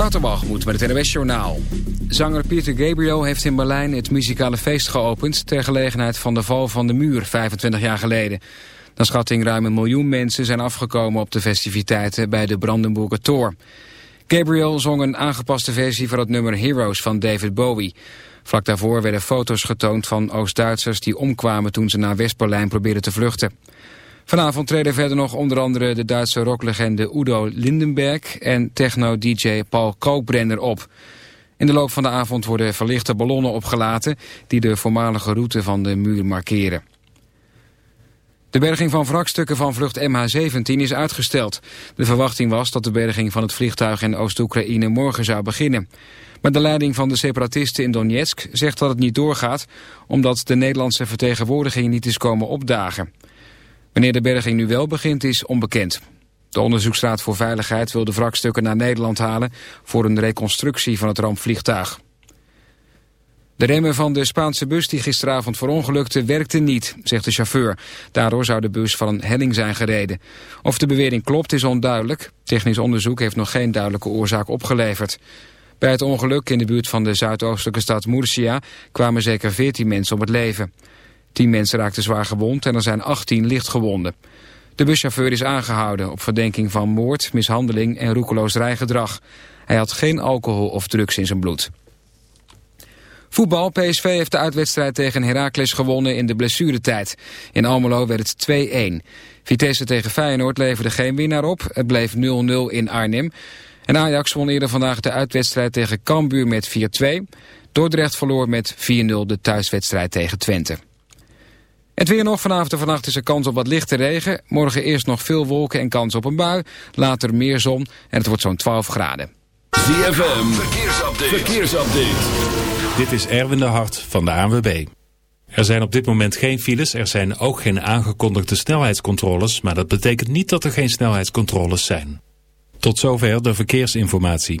Waterbalgemoed met het NWS Journaal. Zanger Peter Gabriel heeft in Berlijn het muzikale feest geopend... ter gelegenheid van de val van de muur 25 jaar geleden. Naar schatting ruim een miljoen mensen zijn afgekomen op de festiviteiten... bij de Brandenburger Tor. Gabriel zong een aangepaste versie van het nummer Heroes van David Bowie. Vlak daarvoor werden foto's getoond van Oost-Duitsers... die omkwamen toen ze naar West-Berlijn probeerden te vluchten. Vanavond treden verder nog onder andere de Duitse rocklegende Udo Lindenberg en techno-dj Paul Kookbrenner op. In de loop van de avond worden verlichte ballonnen opgelaten die de voormalige route van de muur markeren. De berging van wrakstukken van vlucht MH17 is uitgesteld. De verwachting was dat de berging van het vliegtuig in Oost-Oekraïne morgen zou beginnen. Maar de leiding van de separatisten in Donetsk zegt dat het niet doorgaat... omdat de Nederlandse vertegenwoordiging niet is komen opdagen. Wanneer de berging nu wel begint is onbekend. De Onderzoeksraad voor Veiligheid wil de wrakstukken naar Nederland halen... voor een reconstructie van het rampvliegtuig. De remmen van de Spaanse bus die gisteravond verongelukte werkten niet, zegt de chauffeur. Daardoor zou de bus van een helling zijn gereden. Of de bewering klopt is onduidelijk. Technisch onderzoek heeft nog geen duidelijke oorzaak opgeleverd. Bij het ongeluk in de buurt van de zuidoostelijke stad Murcia kwamen zeker 14 mensen om het leven. Tien mensen raakten zwaar gewond en er zijn 18 lichtgewonden. De buschauffeur is aangehouden op verdenking van moord, mishandeling en roekeloos rijgedrag. Hij had geen alcohol of drugs in zijn bloed. Voetbal. PSV heeft de uitwedstrijd tegen Heracles gewonnen in de blessuretijd. In Almelo werd het 2-1. Vitesse tegen Feyenoord leverde geen winnaar op. Het bleef 0-0 in Arnhem. En Ajax won eerder vandaag de uitwedstrijd tegen Cambuur met 4-2. Dordrecht verloor met 4-0 de thuiswedstrijd tegen Twente. Weer nog vanavond en vannacht is er kans op wat lichte regen. Morgen eerst nog veel wolken en kans op een bui. Later meer zon en het wordt zo'n 12 graden. ZFM, verkeersupdate. verkeersupdate. Dit is Erwin de Hart van de ANWB. Er zijn op dit moment geen files, er zijn ook geen aangekondigde snelheidscontroles... maar dat betekent niet dat er geen snelheidscontroles zijn. Tot zover de verkeersinformatie.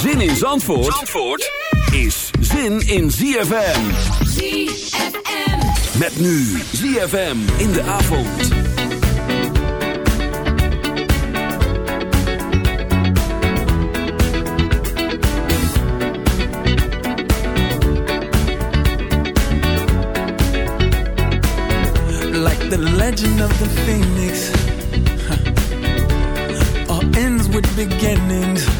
Zin in Zandvoort, Zandvoort is zin in ZFM. ZFM. Met nu ZFM in de avond. like the legend of the phoenix huh. all ends with beginnings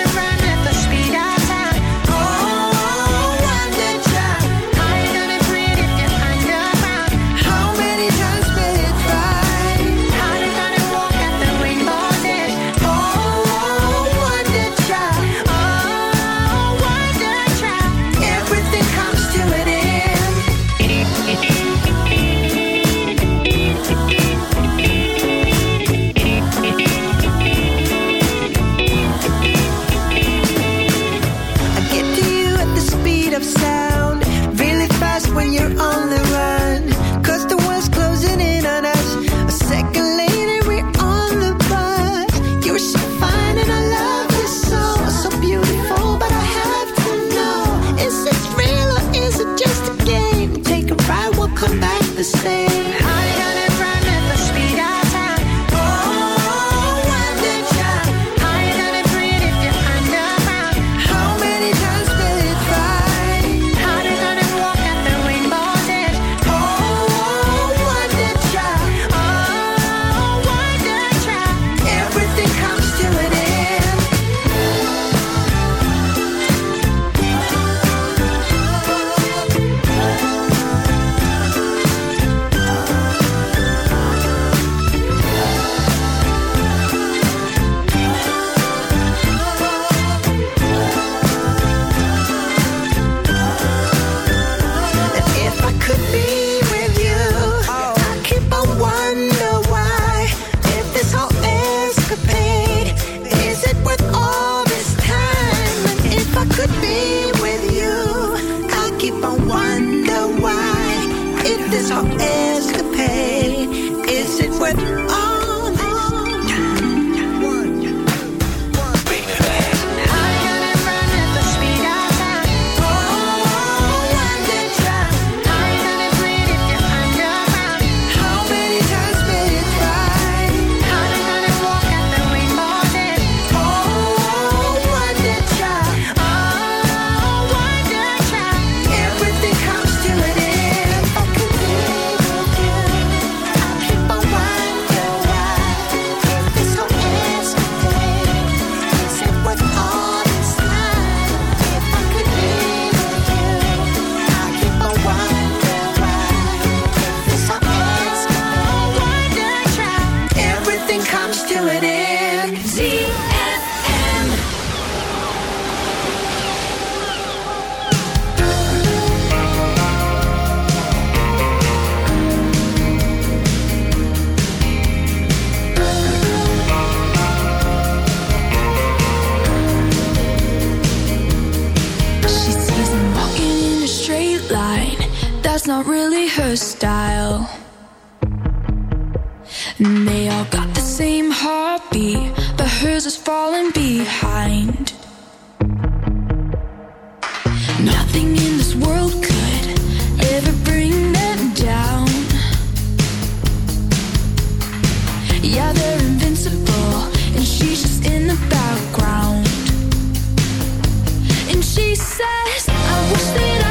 she says I wish that I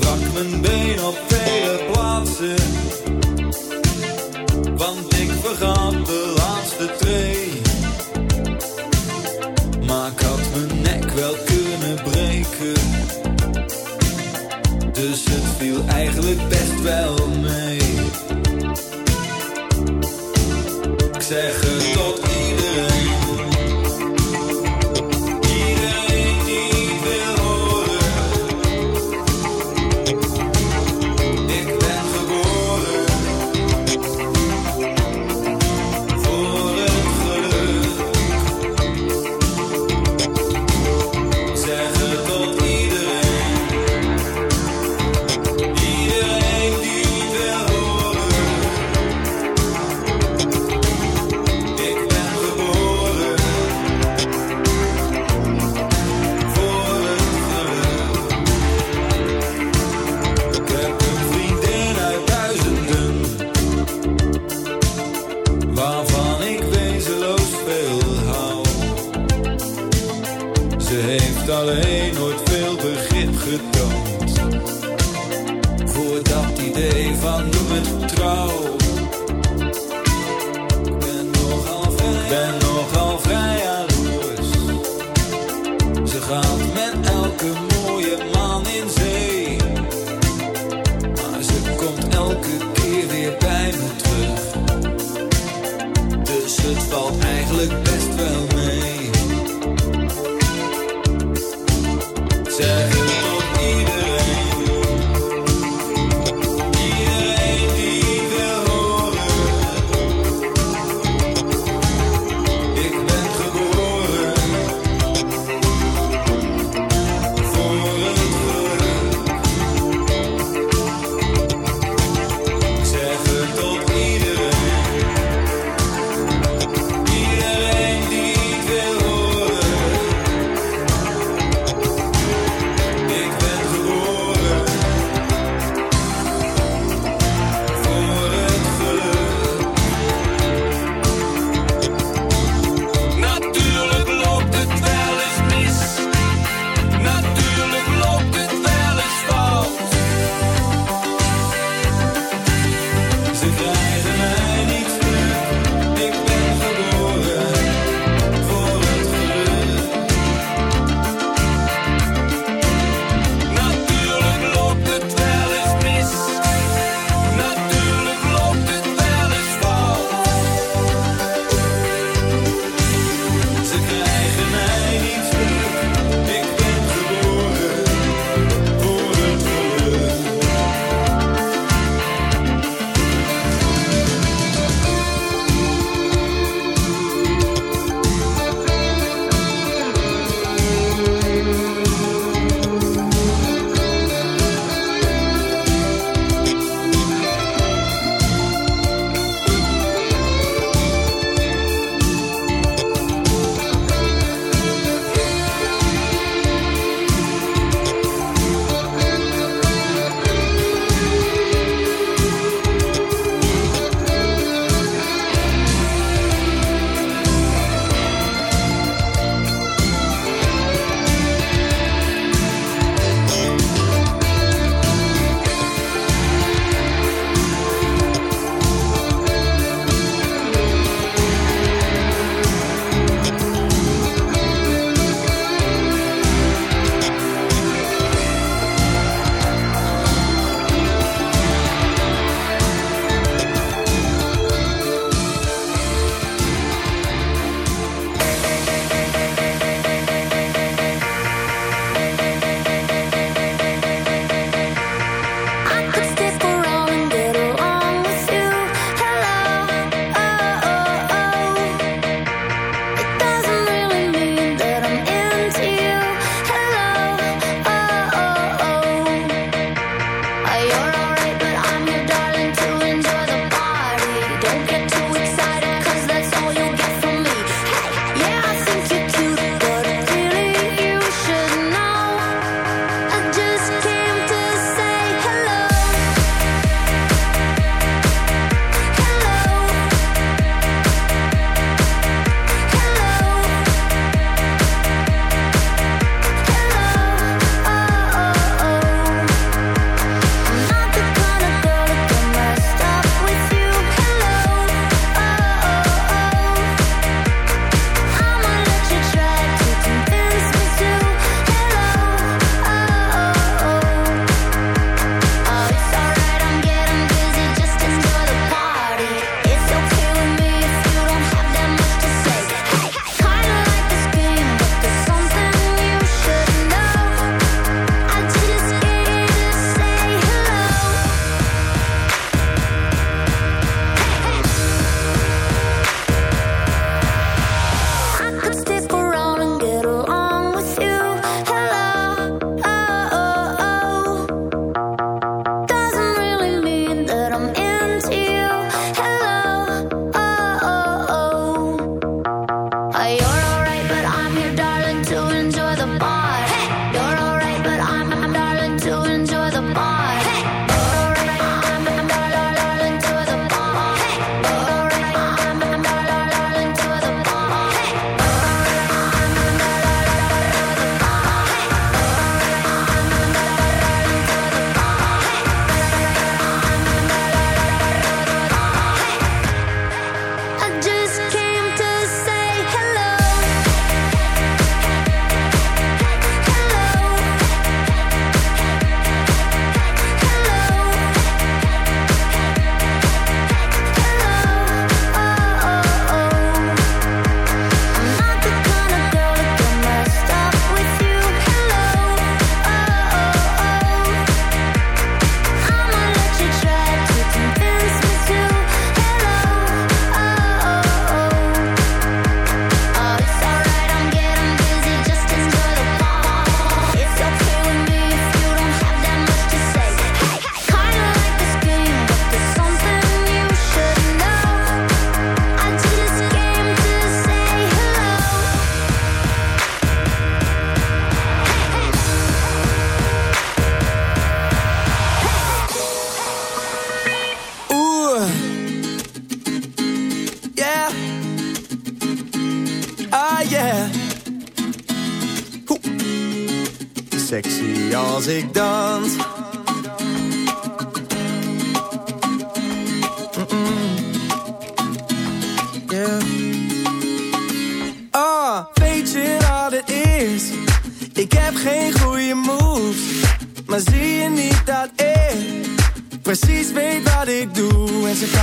brak mijn been op vele plaatsen. Want ik vergat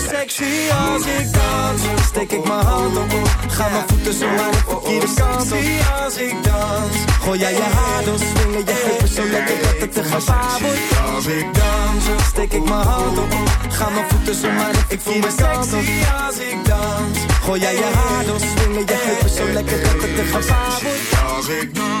Me sexy als ik dans. Steek ik mijn hand op. Ga mijn voeten zo maar de verkeerde kant op. als ik dans. Gooi jij je haar door, swingen je heupen zo lekker dat het te gevaar wordt. Als ik dans, steek ik mijn hand op. Ga mijn voeten zo maar de verkeerde kant op. als ik dans. Gooi jij je haar door, swingen je heupen zo lekker dat het te gevaar wordt. Als ik dans.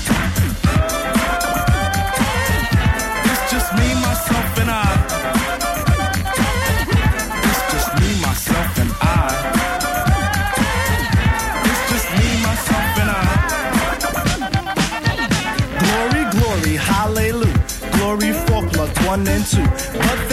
Three, four plus one and two.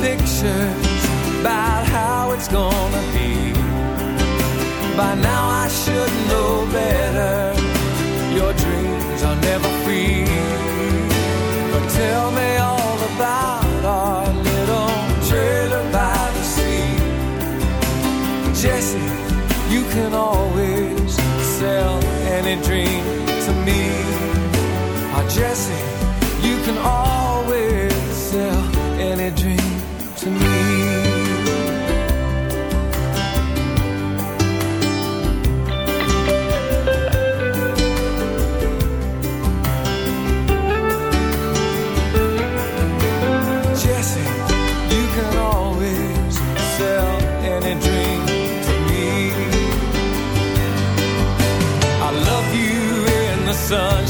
Pictures about how it's gonna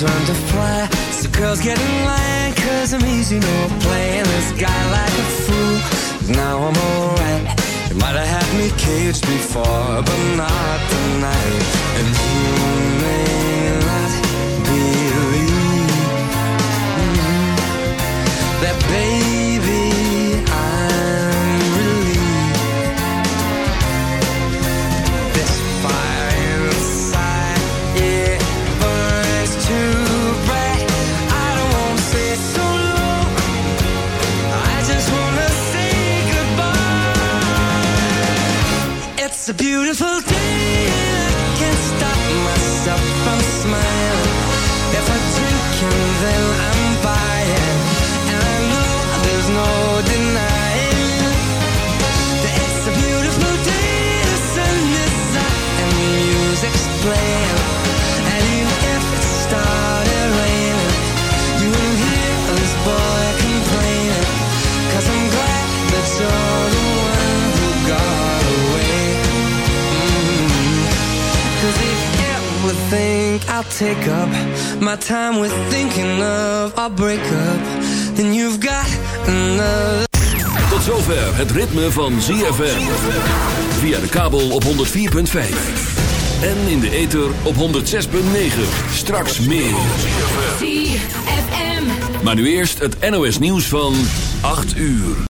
turn to fly. So girls get in line, cause I'm easy, no playing this guy like a fool. Now I'm alright. You might have had me caged before, but not tonight. And you may not believe mm, that, baby, a beautiful I'll take up my time with thinking of our breakup, then you've got another. Tot zover het ritme van ZFM. Via de kabel op 104.5. En in de ether op 106.9. Straks meer. ZFM. Maar nu eerst het NOS nieuws van 8 uur.